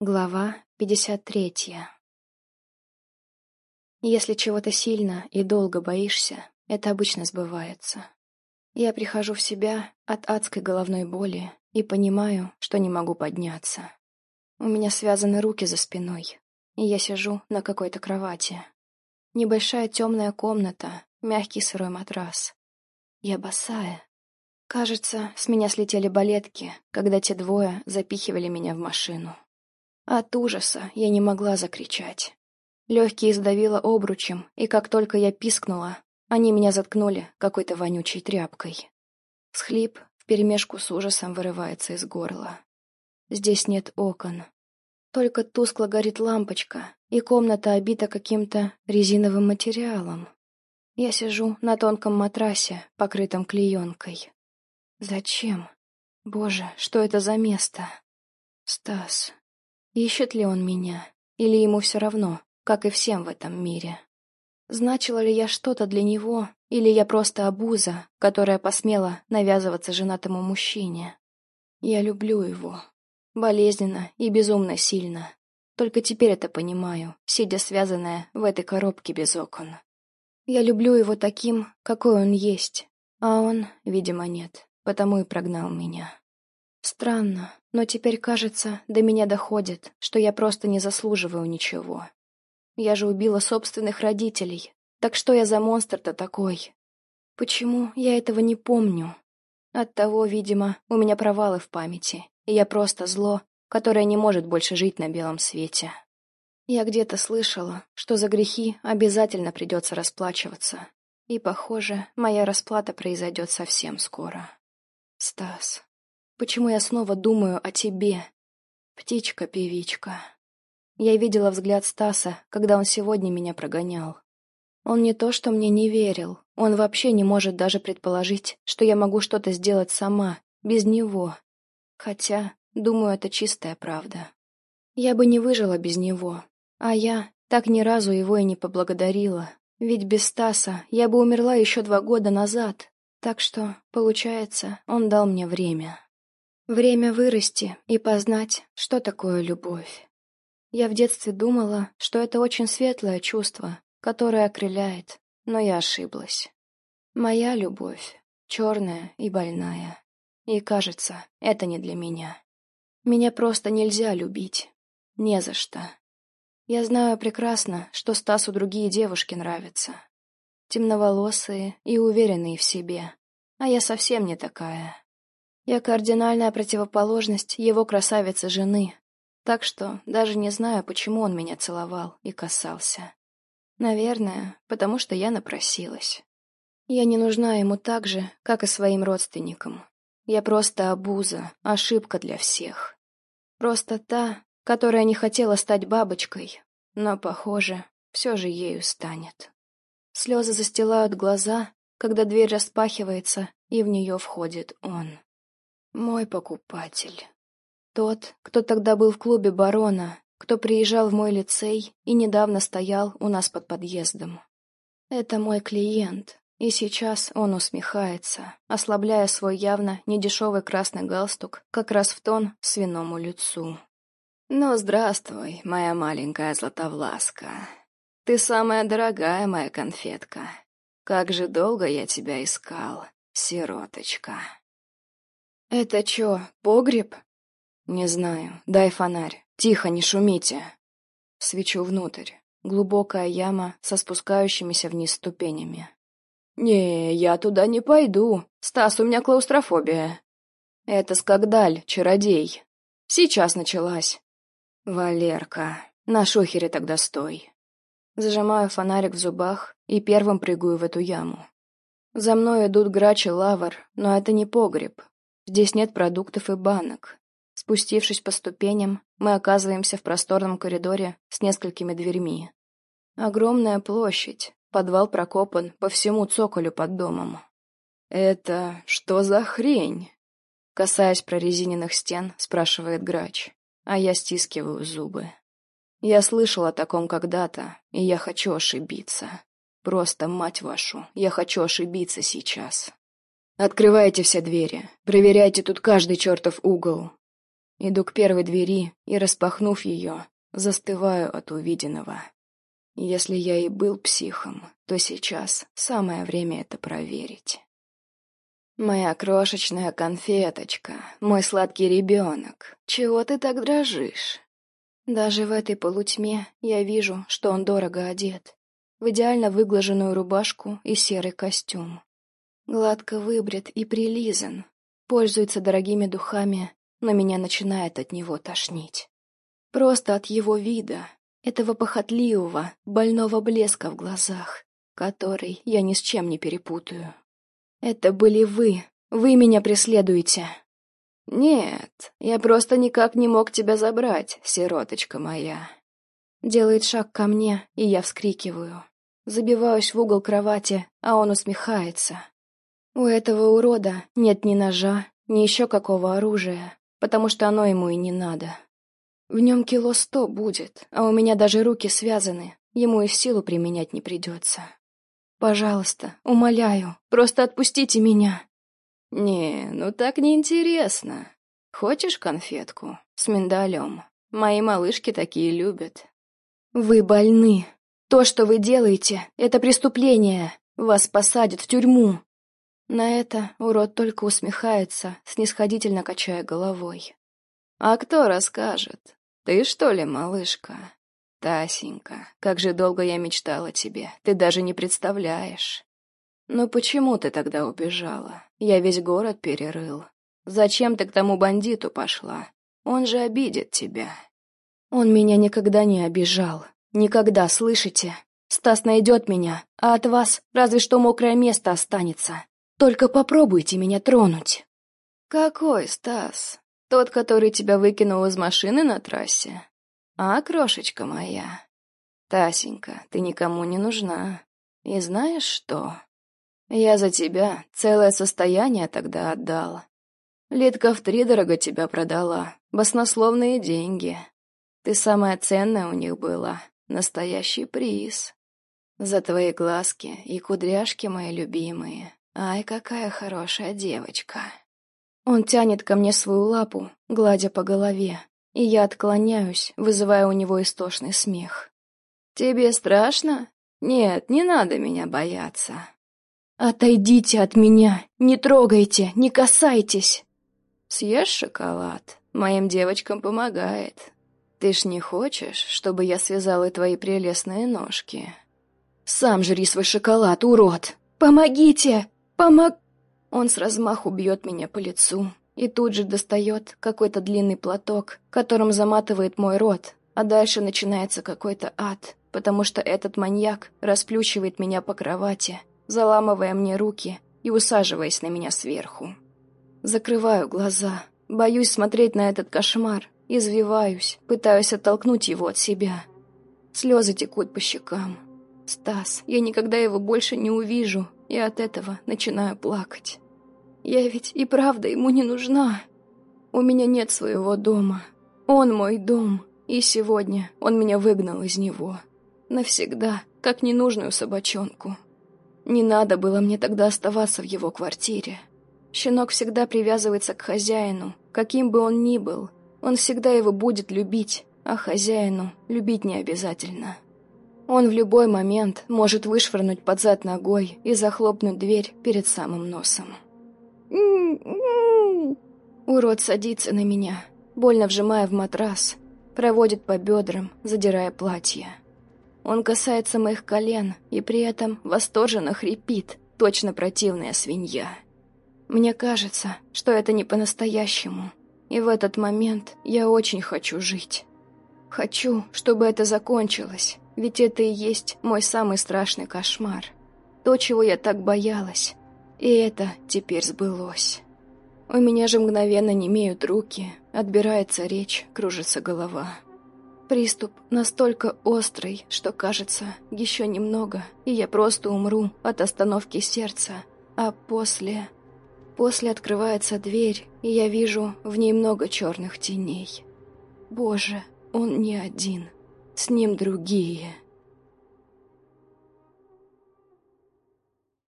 Глава 53 Если чего-то сильно и долго боишься, это обычно сбывается. Я прихожу в себя от адской головной боли и понимаю, что не могу подняться. У меня связаны руки за спиной, и я сижу на какой-то кровати. Небольшая темная комната, мягкий сырой матрас. Я босая. Кажется, с меня слетели балетки, когда те двое запихивали меня в машину. От ужаса я не могла закричать. Легкие сдавило обручем, и как только я пискнула, они меня заткнули какой-то вонючей тряпкой. Схлип вперемешку с ужасом вырывается из горла. Здесь нет окон. Только тускло горит лампочка, и комната обита каким-то резиновым материалом. Я сижу на тонком матрасе, покрытом клеенкой. Зачем? Боже, что это за место? Стас, Ищет ли он меня? Или ему все равно, как и всем в этом мире? Значила ли я что-то для него, или я просто обуза, которая посмела навязываться женатому мужчине? Я люблю его. Болезненно и безумно сильно. Только теперь это понимаю, сидя связанная в этой коробке без окон. Я люблю его таким, какой он есть, а он, видимо, нет, потому и прогнал меня. Странно, но теперь, кажется, до меня доходит, что я просто не заслуживаю ничего. Я же убила собственных родителей. Так что я за монстр-то такой? Почему я этого не помню? Оттого, видимо, у меня провалы в памяти, и я просто зло, которое не может больше жить на белом свете. Я где-то слышала, что за грехи обязательно придется расплачиваться. И, похоже, моя расплата произойдет совсем скоро. Стас, Почему я снова думаю о тебе? Птичка-певичка. Я видела взгляд Стаса, когда он сегодня меня прогонял. Он не то, что мне не верил, он вообще не может даже предположить, что я могу что-то сделать сама, без него. Хотя, думаю, это чистая правда. Я бы не выжила без него, а я так ни разу его и не поблагодарила, ведь без Стаса я бы умерла еще два года назад, так что, получается, он дал мне время. Время вырасти и познать, что такое любовь. Я в детстве думала, что это очень светлое чувство, которое окрыляет, но я ошиблась. Моя любовь черная и больная. И кажется, это не для меня. Меня просто нельзя любить. Не за что. Я знаю прекрасно, что Стасу другие девушки нравятся. Темноволосые и уверенные в себе. А я совсем не такая. Я кардинальная противоположность его красавицы-жены, так что даже не знаю, почему он меня целовал и касался. Наверное, потому что я напросилась. Я не нужна ему так же, как и своим родственникам. Я просто обуза, ошибка для всех. Просто та, которая не хотела стать бабочкой, но, похоже, все же ею станет. Слезы застилают глаза, когда дверь распахивается, и в нее входит он. Мой покупатель. Тот, кто тогда был в клубе барона, кто приезжал в мой лицей и недавно стоял у нас под подъездом. Это мой клиент, и сейчас он усмехается, ослабляя свой явно недешевый красный галстук как раз в тон свиному лицу. «Ну, здравствуй, моя маленькая златовласка. Ты самая дорогая моя конфетка. Как же долго я тебя искал, сироточка». «Это чё, погреб?» «Не знаю. Дай фонарь. Тихо, не шумите». Свечу внутрь. Глубокая яма со спускающимися вниз ступенями. «Не, я туда не пойду. Стас, у меня клаустрофобия». «Это Скагдаль, чародей. Сейчас началась». «Валерка, на шухере тогда стой». Зажимаю фонарик в зубах и первым прыгаю в эту яму. За мной идут грач и лавр, но это не погреб, Здесь нет продуктов и банок. Спустившись по ступеням, мы оказываемся в просторном коридоре с несколькими дверьми. Огромная площадь, подвал прокопан по всему цоколю под домом. «Это что за хрень?» Касаясь прорезиненных стен, спрашивает грач, а я стискиваю зубы. Я слышал о таком когда-то, и я хочу ошибиться. Просто, мать вашу, я хочу ошибиться сейчас. Открывайте все двери, проверяйте тут каждый чертов угол. Иду к первой двери и, распахнув ее, застываю от увиденного. Если я и был психом, то сейчас самое время это проверить. «Моя крошечная конфеточка, мой сладкий ребенок, чего ты так дрожишь?» Даже в этой полутьме я вижу, что он дорого одет. В идеально выглаженную рубашку и серый костюм. Гладко выбрит и прилизан. Пользуется дорогими духами, но меня начинает от него тошнить. Просто от его вида, этого похотливого, больного блеска в глазах, который я ни с чем не перепутаю. Это были вы, вы меня преследуете. «Нет, я просто никак не мог тебя забрать, сироточка моя». Делает шаг ко мне, и я вскрикиваю. Забиваюсь в угол кровати, а он усмехается. У этого урода нет ни ножа, ни еще какого оружия, потому что оно ему и не надо. В нем кило сто будет, а у меня даже руки связаны, ему и силу применять не придется. Пожалуйста, умоляю, просто отпустите меня. «Не, ну так неинтересно. Хочешь конфетку? С миндалем? Мои малышки такие любят». «Вы больны. То, что вы делаете, это преступление. Вас посадят в тюрьму». На это урод только усмехается, снисходительно качая головой. «А кто расскажет? Ты что ли, малышка?» «Тасенька, как же долго я мечтала тебе, ты даже не представляешь». «Но почему ты тогда убежала? Я весь город перерыл. Зачем ты к тому бандиту пошла? Он же обидит тебя». «Он меня никогда не обижал. Никогда, слышите? Стас найдет меня, а от вас разве что мокрое место останется. Только попробуйте меня тронуть». «Какой Стас? Тот, который тебя выкинул из машины на трассе? А, крошечка моя? Тасенька, ты никому не нужна. И знаешь что?» Я за тебя целое состояние тогда отдала. Литка втридорого тебя продала, баснословные деньги. Ты самая ценная у них была, настоящий приз. За твои глазки и кудряшки мои любимые. Ай, какая хорошая девочка. Он тянет ко мне свою лапу, гладя по голове, и я отклоняюсь, вызывая у него истошный смех. «Тебе страшно? Нет, не надо меня бояться. «Отойдите от меня! Не трогайте! Не касайтесь!» «Съешь шоколад. Моим девочкам помогает. Ты ж не хочешь, чтобы я связала твои прелестные ножки?» «Сам жри свой шоколад, урод! Помогите! Помог...» Он с размаху бьет меня по лицу и тут же достает какой-то длинный платок, которым заматывает мой рот, а дальше начинается какой-то ад, потому что этот маньяк расплющивает меня по кровати, заламывая мне руки и усаживаясь на меня сверху. Закрываю глаза, боюсь смотреть на этот кошмар, извиваюсь, пытаюсь оттолкнуть его от себя. Слезы текут по щекам. Стас, я никогда его больше не увижу, и от этого начинаю плакать. Я ведь и правда ему не нужна. У меня нет своего дома. Он мой дом, и сегодня он меня выгнал из него. Навсегда, как ненужную собачонку. Не надо было мне тогда оставаться в его квартире. Щенок всегда привязывается к хозяину, каким бы он ни был. Он всегда его будет любить, а хозяину любить не обязательно. Он в любой момент может вышвырнуть под зад ногой и захлопнуть дверь перед самым носом. Урод садится на меня, больно вжимая в матрас, проводит по бедрам, задирая платье. Он касается моих колен и при этом восторженно хрипит, точно противная свинья. Мне кажется, что это не по-настоящему, и в этот момент я очень хочу жить. Хочу, чтобы это закончилось, ведь это и есть мой самый страшный кошмар. То, чего я так боялась, и это теперь сбылось. У меня же мгновенно немеют руки, отбирается речь, кружится голова. Приступ настолько острый, что кажется, еще немного, и я просто умру от остановки сердца. А после... После открывается дверь, и я вижу в ней много черных теней. Боже, он не один. С ним другие.